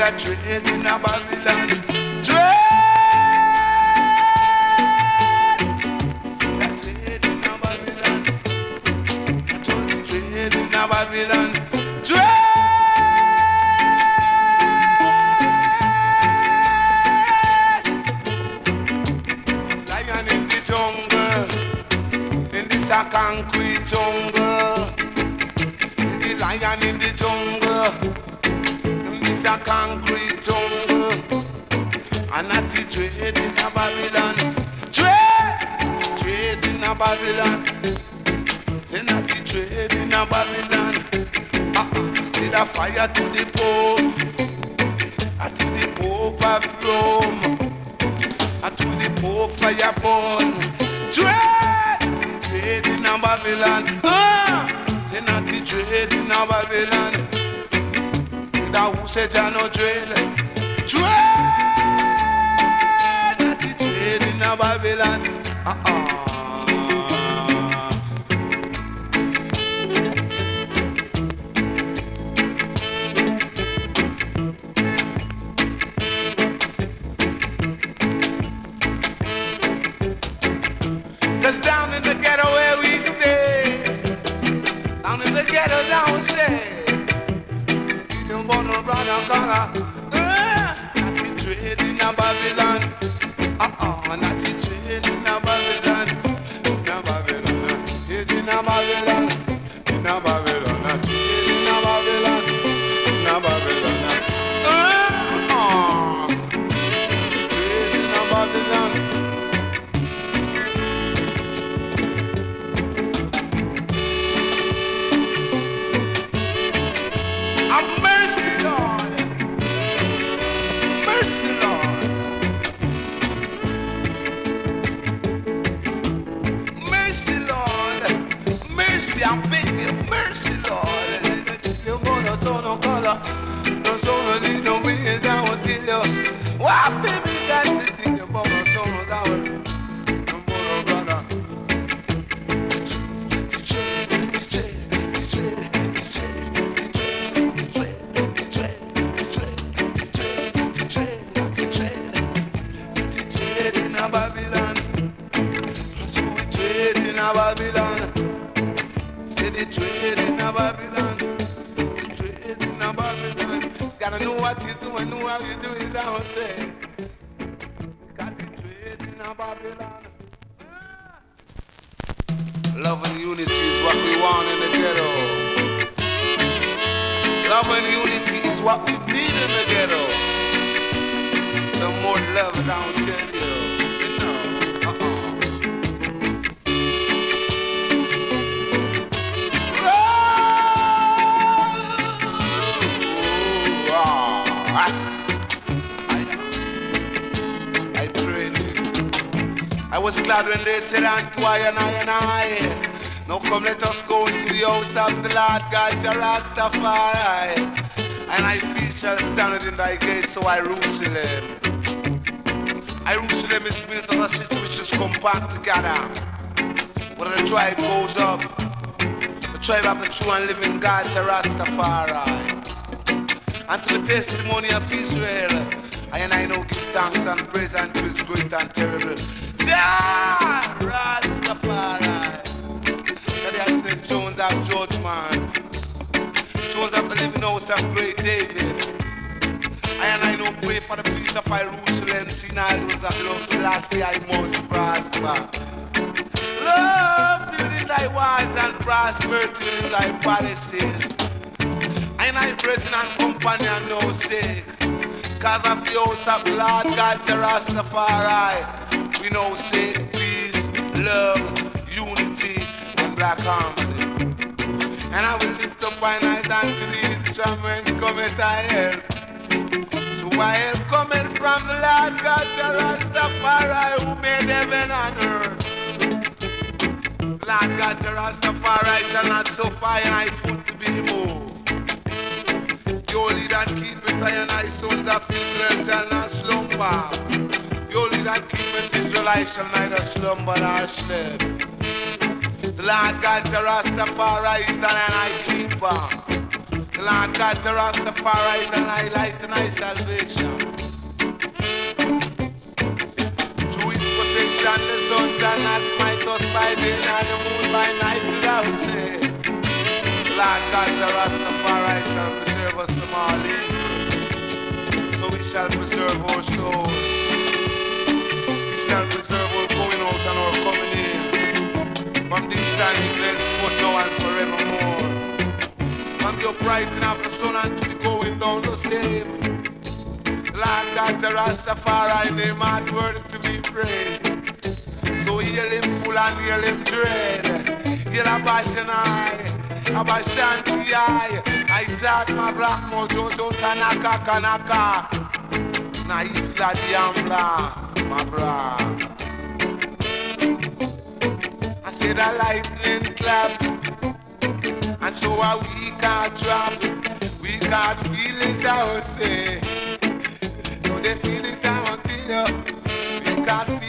that trade in a Babylon. Trade. In a Babylon. Trade in a Babylon. Trade. A concrete jungle. The lion in the jungle, a concrete jungle. And the trade in a Babylon. Trade, trade in a Babylon. Say not trade in a Babylon. Uh-uh. Say the fire to the Pope. I to the Pope of Rome. I to the Pope fire burn. Trade, trade in a Babylon. Ah! Say not trade in a Babylon. That who said I no trade. Trade, not the trade in a Babylon. Uh-uh. Don't want brother. Uh, not trade in Babylon. Uh-uh, not the trade in Babylon. In Babylon, trade in Babylon. In Babylon, trade in Babylon. In Babylon. Uh-uh, trade in a Babylon. Mercy. A Babylon, a Babylon. Gotta know what you do and know how you do it down there. Babylon. Love and unity is what we want in the ghetto. Love and unity is what we need in the ghetto. The more love I'll tell. You was glad when they said unto I and I and I. Now come let us go into the house of the Lord God, your Rastafari. And I feel shall stand in thy gate, so I Jerusalem. I Jerusalem is built as a city which is compact together. When the tribe goes up, the tribe of the true and living God, your Rastafari. And to the testimony of Israel, I and I know give thanks and praise unto his great and terrible. Jah Rastafari. That has said Jones of judgment. Jones of the living house of great David. I and I know pray for the peace of Jerusalem, seeing all those that love Selassie, I must prosper. Love building thy walls and prosperity in thy palaces. And I present and company and no sake. Cause of the house of Lord God to Rastafari. We know say peace, love, unity, and black harmony. And I will lift up my night and to the instruments cometh I help. So I help coming from the Lord God to Rastafari who made heaven and earth. Lord God to Rastafari shall not suffer I foot to be moved. The only that keep I and I sons of Israel shall not slumber. The only that keep it Israelite shall neither slumber nor sleep. The Lord God to Rastafari is an I keeper. Lord God, the Rastafari is an highlight and high salvation. Through his protection, the sun shall not smite us by day and the moon by night, without say. Lord God, the Rastafari shall preserve us from all evil. So we shall preserve our souls. Preserve our going out and our coming in. From this time, henceforth, now and forevermore. From the uprising of the sun unto the going down the same. Lord the Rastafari name hard worthy to be praised. So heal him full and heal him dread. Heal a passion eye, a eye. I said my black mojo to kanaka kanaka. Na isla diambla, my bra. I said a lightning clap. And so a we can't drop, we can't feel it out, say. So they feel it out you, we can't